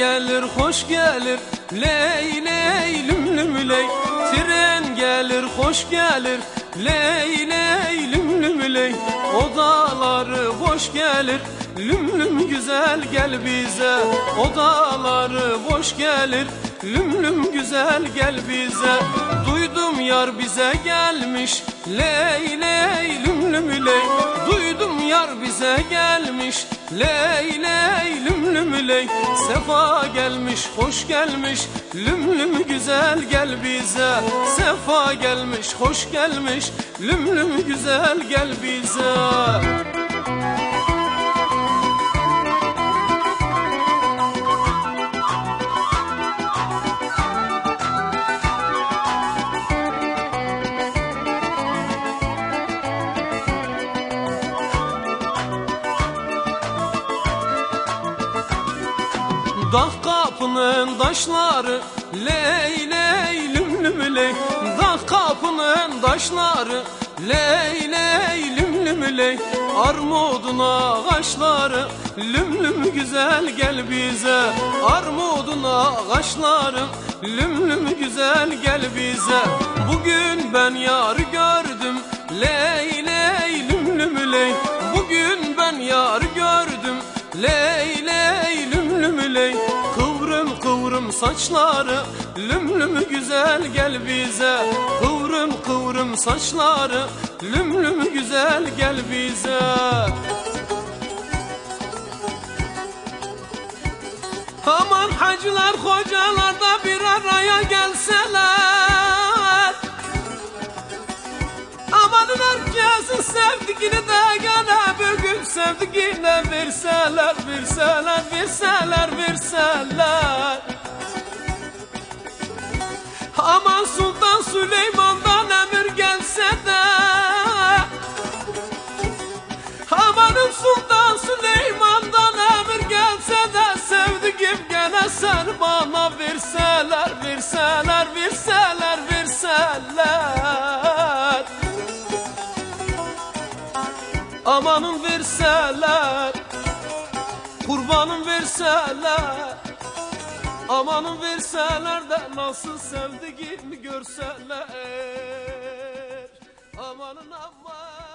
gelir hoş gelir. Ley ley lüm lüm ley. Tren gelir hoş gelir. Ley ley lüm lüm ley. Odaları boş gelir. Lüm lüm güzel gel bize. Odaları boş gelir. Lüm lüm güzel gel bize. Duydum yar bize gelmiş. Ley ley lüm lüm ley. Duydum yar bize gelmiş Ley ley lüm lüm ley. Sefa gelmiş hoş gelmiş. Lüm lüm güzel gel bize. Sefa gelmiş hoş gelmiş. Lüm lüm güzel gel bize Dağ kapının taşları ley ley lüm lüm ley. Dağ kapının taşları ley ley lüm lüm ley. Armudun ağaçları lüm lüm güzel gel bize. Armudun ağaçları lüm lüm güzel gel bize. Bugün ben yar gördüm ley Kıvrım saçları lüm lüm güzel gel bize. Kıvrım kıvrım saçları lüm lüm güzel gel bize. Aman hacılar hocalar da bir araya gelseler. Amanın herkesin sevdiğini de gene bugün sevdiğine verseler, verseler, verseler, verseler. Amanın verseler Kurbanın verseler Amanın verseler de nasıl sevdiğimi görseler. Amanın aman